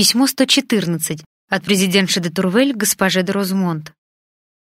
Письмо 114 от президентши де Турвель госпоже де Розмонт.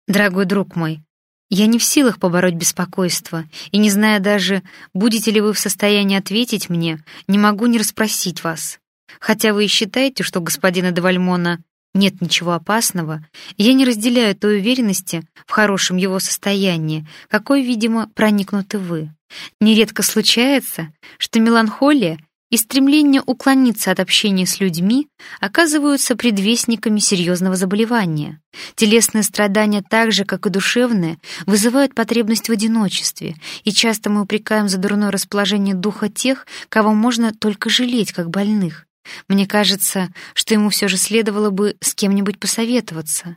Дорогой друг мой, я не в силах побороть беспокойство, и не зная даже, будете ли вы в состоянии ответить мне, не могу не расспросить вас. Хотя вы и считаете, что господина де Вальмона нет ничего опасного, я не разделяю той уверенности в хорошем его состоянии, какой, видимо, проникнуты вы. Нередко случается, что меланхолия и стремление уклониться от общения с людьми оказываются предвестниками серьезного заболевания. Телесные страдания, так же, как и душевные, вызывают потребность в одиночестве, и часто мы упрекаем за дурное расположение духа тех, кого можно только жалеть, как больных. Мне кажется, что ему все же следовало бы с кем-нибудь посоветоваться.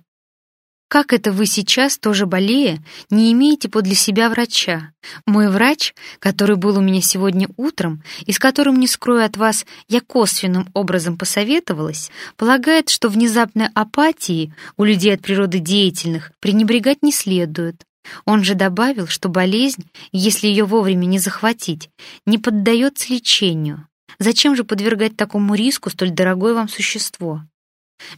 Как это вы сейчас, тоже болея, не имеете подле себя врача? Мой врач, который был у меня сегодня утром и с которым, не скрою от вас, я косвенным образом посоветовалась, полагает, что внезапной апатии у людей от природы деятельных пренебрегать не следует. Он же добавил, что болезнь, если ее вовремя не захватить, не поддается лечению. Зачем же подвергать такому риску столь дорогое вам существо?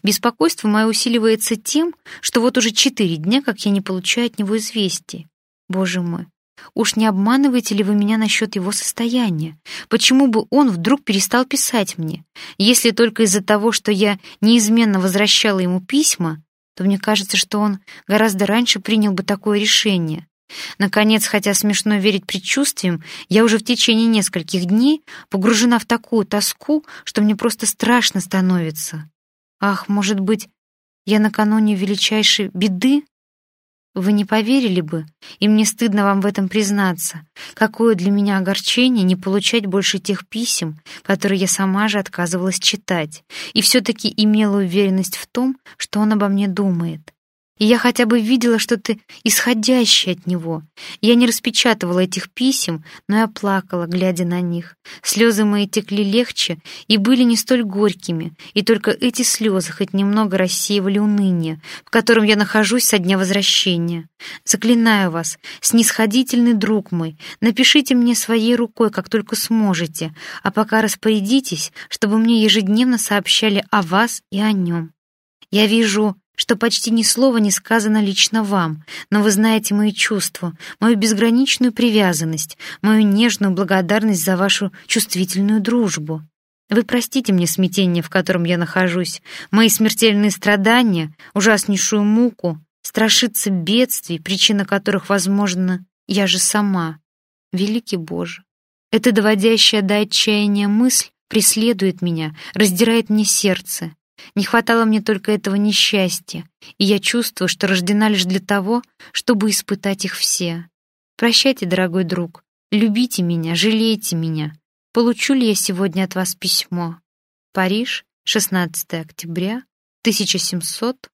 Беспокойство мое усиливается тем, что вот уже четыре дня, как я не получаю от него известий. Боже мой, уж не обманываете ли вы меня насчет его состояния? Почему бы он вдруг перестал писать мне? Если только из-за того, что я неизменно возвращала ему письма, то мне кажется, что он гораздо раньше принял бы такое решение. Наконец, хотя смешно верить предчувствиям, я уже в течение нескольких дней погружена в такую тоску, что мне просто страшно становится. Ах, может быть, я накануне величайшей беды? Вы не поверили бы, и мне стыдно вам в этом признаться. Какое для меня огорчение не получать больше тех писем, которые я сама же отказывалась читать, и все-таки имела уверенность в том, что он обо мне думает и я хотя бы видела что-то исходящее от него. Я не распечатывала этих писем, но я плакала, глядя на них. Слезы мои текли легче и были не столь горькими, и только эти слезы хоть немного рассеивали уныние, в котором я нахожусь со дня возвращения. Заклинаю вас, снисходительный друг мой, напишите мне своей рукой, как только сможете, а пока распорядитесь, чтобы мне ежедневно сообщали о вас и о нем. Я вижу что почти ни слова не сказано лично вам, но вы знаете мои чувства, мою безграничную привязанность, мою нежную благодарность за вашу чувствительную дружбу. Вы простите мне смятение, в котором я нахожусь, мои смертельные страдания, ужаснейшую муку, страшиться бедствий, причина которых, возможно, я же сама. Великий Боже, эта доводящая до отчаяния мысль преследует меня, раздирает мне сердце. Не хватало мне только этого несчастья, и я чувствую, что рождена лишь для того, чтобы испытать их все. Прощайте, дорогой друг, любите меня, жалейте меня. Получу ли я сегодня от вас письмо? Париж, 16 октября 1700